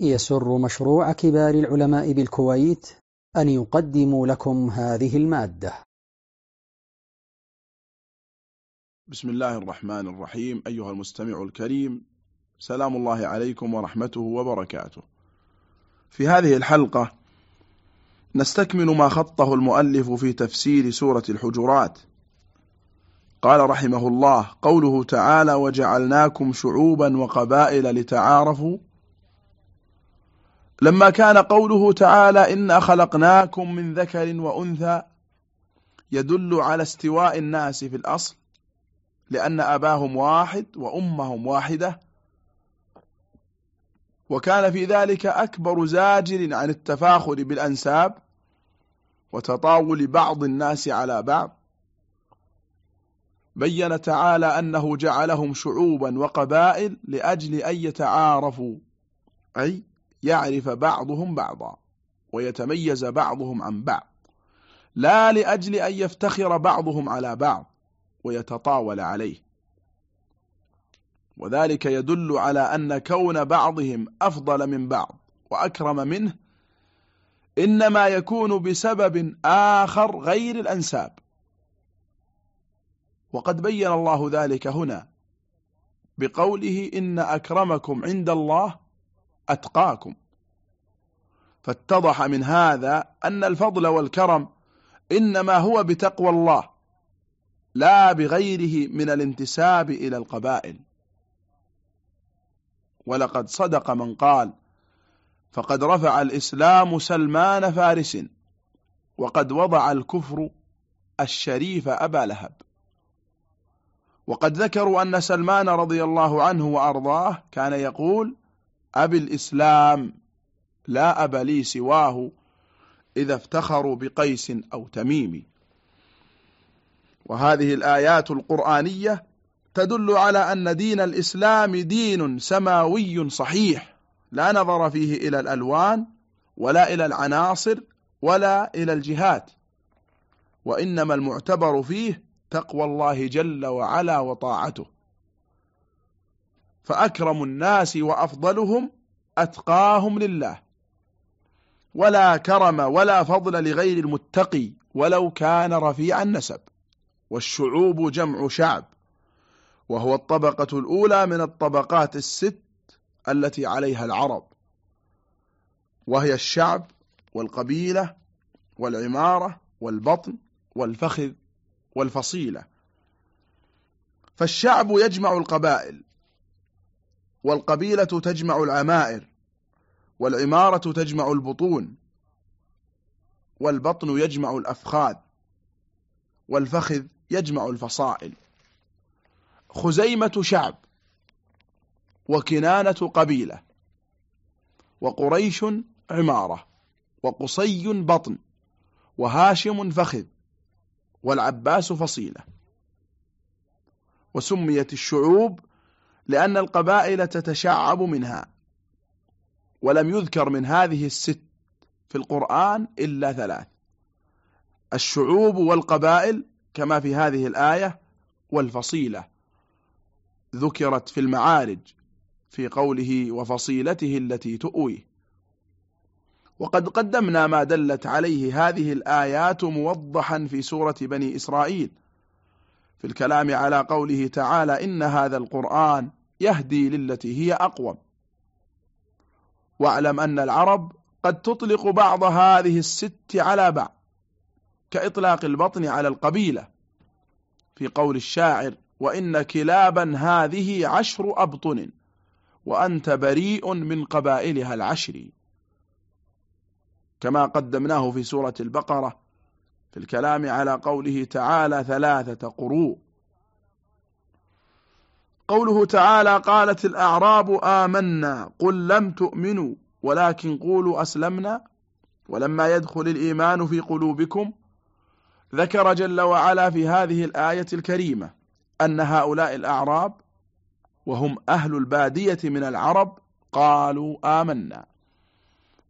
يسر مشروع كبار العلماء بالكويت أن يقدم لكم هذه المادة. بسم الله الرحمن الرحيم. أيها المستمع الكريم سلام الله عليكم ورحمته وبركاته. في هذه الحلقة نستكمل ما خطه المؤلف في تفسير سورة الحجرات. قال رحمه الله قوله تعالى وجعلناكم شعوبا وقبائل لتعارفوا لما كان قوله تعالى إنا خلقناكم من ذكر وأنثى يدل على استواء الناس في الأصل لأن أباهم واحد وأمهم واحدة. وكان في ذلك أكبر زاجر عن التفاخر بالأنساب وتطاول بعض الناس على بعض. بين تعالى أنه جعلهم شعوبا وقبائل لأجل أن يتعارفوا أي يعرف بعضهم بعضا ويتميز بعضهم عن بعض لا لأجل أن يفتخر بعضهم على بعض ويتطاول عليه. وذلك يدل على أن كون بعضهم أفضل من بعض وأكرم منه إنما يكون بسبب آخر غير الأنساب. وقد بين الله ذلك هنا بقوله إن أكرمكم عند الله أتقاكم. فاتضح من هذا أن الفضل والكرم إنما هو بتقوى الله لا بغيره من الانتساب إلى القبائل. ولقد صدق من قال فقد رفع الإسلام سلمان فارس وقد وضع الكفر الشريف أبا لهب وقد ذكروا أن سلمان رضي الله عنه وأرضاه كان يقول أبي الإسلام لا أب لي سواه إذا افتخروا بقيس أو تميم. وهذه الآيات القرآنية تدل على أن دين الإسلام دين سماوي صحيح لا نظر فيه إلى الألوان ولا إلى العناصر ولا إلى الجهات. وإنما المعتبر فيه تقوى الله جل وعلا وطاعته. فأكرم الناس وأفضلهم أتقاهم لله. ولا كرم ولا فضل لغير المتقي ولو كان رفيع النسب. والشعوب جمع شعب. وهو الطبقة الأولى من الطبقات الست التي عليها العرب. وهي الشعب والقبيلة والعمارة والبطن والفخذ والفصيلة. فالشعب يجمع القبائل والقبيلة تجمع العمائر والعمارة تجمع البطون والبطن يجمع الأفخاذ والفخذ يجمع الفصائل. خزيمة شعب وكنانة قبيلة وقريش عمارة وقصي بطن وهاشم فخذ والعباس فصيلة. وسميت الشعوب لأن القبائل تتشعب منها ولم يذكر من هذه الست في القرآن إلا ثلاث الشعوب والقبائل كما في هذه الآية والفصيلة ذكرت في المعارج في قوله وفصيلته التي تؤويه وقد قدمنا ما دلت عليه هذه الآيات موضحا في سورة بني إسرائيل في الكلام على قوله تعالى إن هذا القرآن يهدي للتي هي أقوم. واعلم أن العرب قد تطلق بعض هذه الست على بعض كإطلاق البطن على القبيلة. في قول الشاعر وإن كلابا هذه عشر أبطن وأنت بريء من قبائلها العشر. كما قدمناه في سورة البقرة في الكلام على قوله تعالى ثلاثة قروء. قوله تعالى قالت الأعراب آمنا قل لم تؤمنوا ولكن قولوا أسلمنا ولما يدخل الإيمان في قلوبكم ذكر جل وعلا في هذه الآية الكريمة أن هؤلاء الأعراب وهم أهل البادية من العرب قالوا آمنا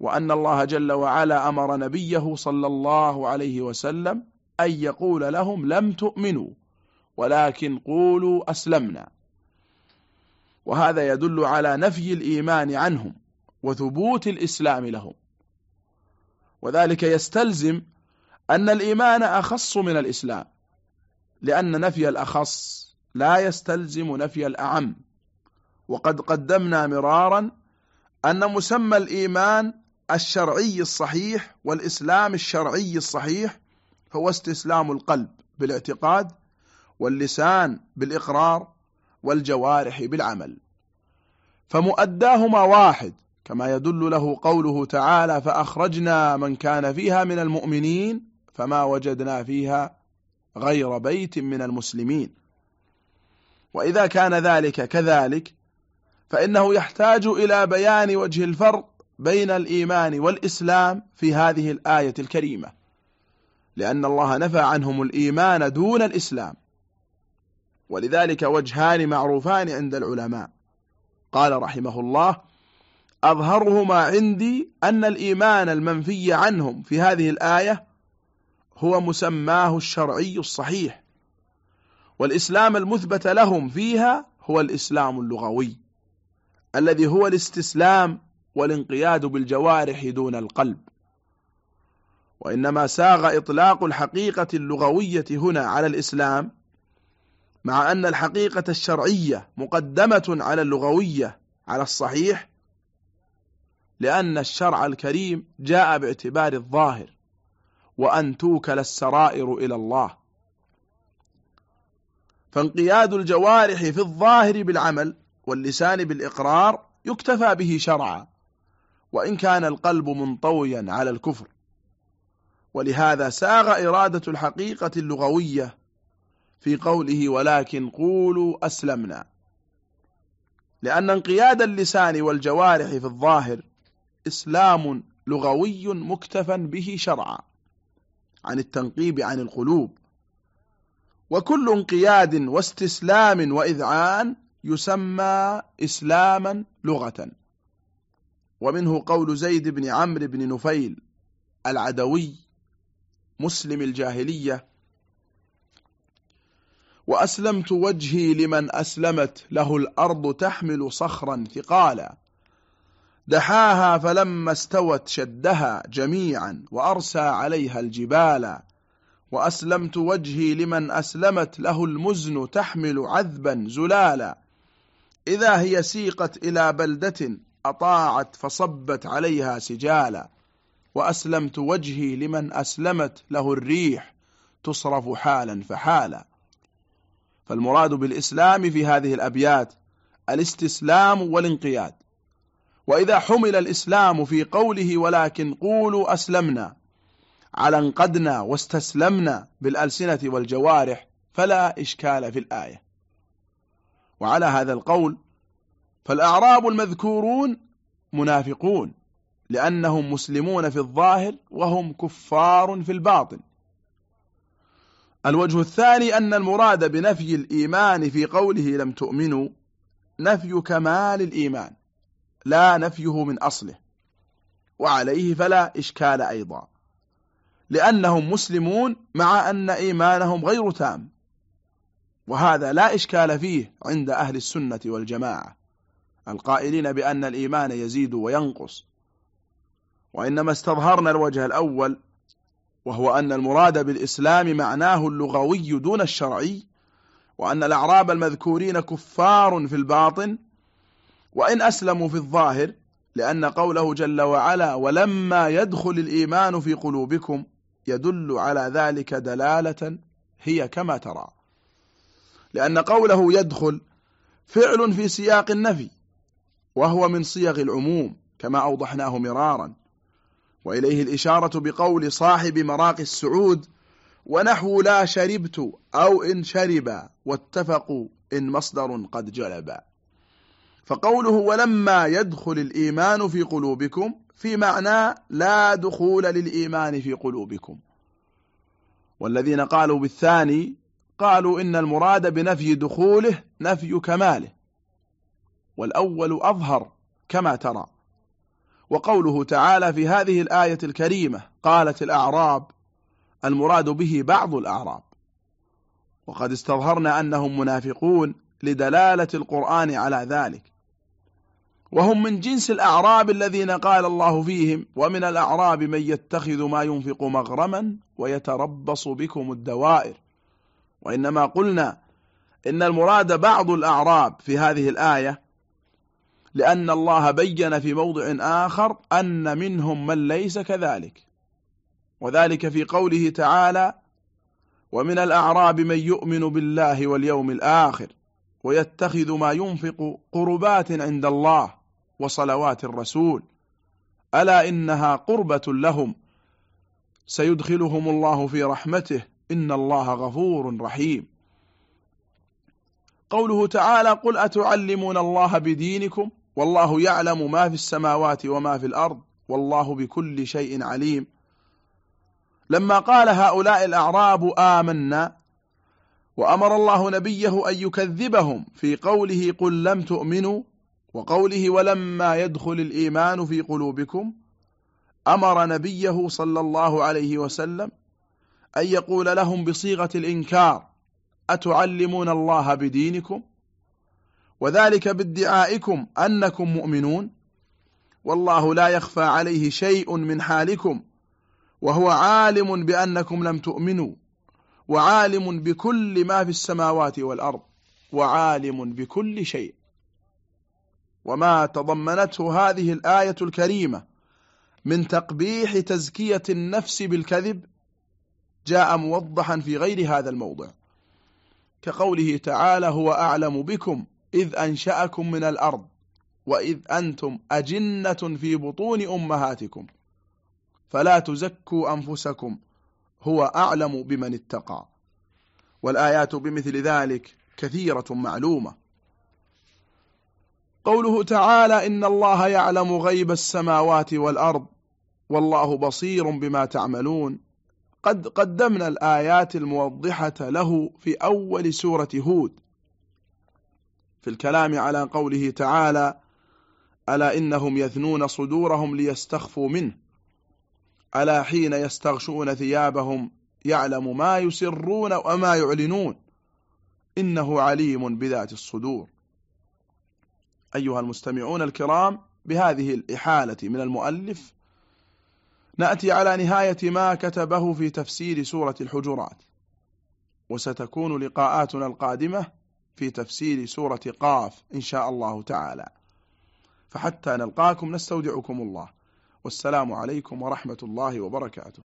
وأن الله جل وعلا أمر نبيه صلى الله عليه وسلم أن يقول لهم لم تؤمنوا ولكن قولوا أسلمنا وهذا يدل على نفي الإيمان عنهم وثبوت الإسلام لهم. وذلك يستلزم أن الإيمان أخص من الإسلام لأن نفي الأخص لا يستلزم نفي الأعم. وقد قدمنا مرارا أن مسمى الإيمان الشرعي الصحيح والإسلام الشرعي الصحيح هو استسلام القلب بالاعتقاد واللسان بالإقرار والجوارح بالعمل. فمؤداهما واحد كما يدل له قوله تعالى فأخرجنا من كان فيها من المؤمنين فما وجدنا فيها غير بيت من المسلمين. وإذا كان ذلك كذلك فإنه يحتاج إلى بيان وجه الفرق بين الإيمان والإسلام في هذه الآية الكريمة. لأن الله نفى عنهم الإيمان دون الإسلام. ولذلك وجهان معروفان عند العلماء. قال رحمه الله أظهرهما عندي أن الإيمان المنفي عنهم في هذه الآية هو مسماه الشرعي الصحيح والإسلام المثبت لهم فيها هو الإسلام اللغوي الذي هو الاستسلام والانقياد بالجوارح دون القلب. وإنما ساغ إطلاق الحقيقة اللغوية هنا على الإسلام مع أن الحقيقة الشرعية مقدمة على اللغوية على الصحيح لأن الشرع الكريم جاء باعتبار الظاهر وأن توكل السرائر إلى الله. فانقياد الجوارح في الظاهر بالعمل واللسان بالإقرار يكتفى به شرعا وإن كان القلب منطويا على الكفر. ولهذا ساغ إرادة الحقيقة اللغوية في قوله ولكن قولوا أسلمنا. لأن انقياد اللسان والجوارح في الظاهر إسلام لغوي مكتفا به شرعا عن التنقيب عن القلوب. وكل انقياد واستسلام وإذعان يسمى إسلاما لغة. ومنه قول زيد بن عمرو بن نفيل العدوي مسلم الجاهلية وأسلمت وجهي لمن أسلمت له الأرض تحمل صخرا ثقالا. دحاها فلما استوت شدها جميعا وأرسى عليها الجبال وأسلمت وجهي لمن أسلمت له المزن تحمل عذبا زلالا. إذا هي سيقت إلى بلدة أطاعت فصبت عليها سجالا. وأسلمت وجهي لمن أسلمت له الريح تصرف حالا فحالا. فالمراد بالإسلام في هذه الأبيات الاستسلام والانقياد. وإذا حمل الإسلام في قوله ولكن قولوا أسلمنا على انقدنا واستسلمنا بالألسنة والجوارح فلا إشكال في الآية. وعلى هذا القول فالأعراب المذكورون منافقون لأنهم مسلمون في الظاهر وهم كفار في الباطن. الوجه الثاني أن المراد بنفي الإيمان في قوله لم تؤمنوا نفي كمال الإيمان لا نفيه من أصله وعليه فلا إشكال أيضا لأنهم مسلمون مع أن إيمانهم غير تام وهذا لا إشكال فيه عند أهل السنة والجماعة القائلين بأن الإيمان يزيد وينقص وإنما استظهرنا الوجه الأول وهو أن المراد بالإسلام معناه اللغوي دون الشرعي وأن الأعراب المذكورين كفار في الباطن وإن أسلموا في الظاهر لأن قوله جل وعلا ولما يدخل الإيمان في قلوبكم يدل على ذلك دلالة هي كما ترى. لأن قوله يدخل فعل في سياق النفي وهو من صيغ العموم كما أوضحناه مرارا. وإليه الإشارة بقول صاحب مراقي السعود ونحو لا شربت أو إن شرب واتفقوا إن مصدر قد جلب. فقوله ولما يدخل الإيمان في قلوبكم في معنى لا دخول للإيمان في قلوبكم. والذين قالوا بالثاني قالوا إن المراد بنفي دخوله نفي كماله والأول أظهر كما ترى. وقوله تعالى في هذه الآية الكريمة قالت الأعراب المراد به بعض الأعراب. وقد استظهرنا أنهم منافقون لدلالة القرآن على ذلك. وهم من جنس الأعراب الذين قال الله فيهم ومن الأعراب من يتخذ ما ينفق مغرما ويتربص بكم الدوائر وإنما قلنا إن المراد بعض الأعراب في هذه الآية لأن الله بين في موضع آخر أن منهم من ليس كذلك. وذلك في قوله تعالى ومن الأعراب من يؤمن بالله واليوم الآخر ويتخذ ما ينفق قربات عند الله وصلوات الرسول. ألا إنها قربة لهم؟ سيدخلهم الله في رحمته. إن الله غفور رحيم. قوله تعالى قل أتعلمون الله بدينكم والله يعلم ما في السماوات وما في الأرض والله بكل شيء عليم. لما قال هؤلاء الأعراب آمنا وأمر الله نبيه أن يكذبهم في قوله قل لم تؤمنوا وقوله ولما يدخل الإيمان في قلوبكم أمر نبيه صلى الله عليه وسلم أن يقول لهم بصيغة الإنكار أتعلمون الله بدينكم؟ وذلك بادعائكم أنكم مؤمنون. والله لا يخفى عليه شيء من حالكم وهو عالم بأنكم لم تؤمنوا وعالم بكل ما في السماوات والأرض وعالم بكل شيء. وما تضمنته هذه الآية الكريمة من تقبيح تزكية النفس بالكذب جاء موضحا في غير هذا الموضع. كقوله تعالى هو أعلم بكم إذ أنشأكم من الأرض وإذ أنتم أجنة في بطون أمهاتكم. فلا تزكوا أنفسكم هو أعلم بمن اتقى. والآيات بمثل ذلك كثيرة معلومة. قوله تعالى إن الله يعلم غيب السماوات والأرض والله بصير بما تعملون. قد قدمنا الآيات الموضحة له في أول سورة هود. في الكلام على قوله تعالى ألا إنهم يثنون صدورهم ليستخفوا منه ألا حين يستغشون ثيابهم يعلم ما يسرون وما يعلنون إنه عليم بذات الصدور. أيها المستمعون الكرام بهذه الإحالة من المؤلف نأتي على نهاية ما كتبه في تفسير سورة الحجرات وستكون لقاءاتنا القادمة في تفسير سورة قاف إن شاء الله تعالى. فحتى نلقاكم نستودعكم الله. والسلام عليكم ورحمة الله وبركاته.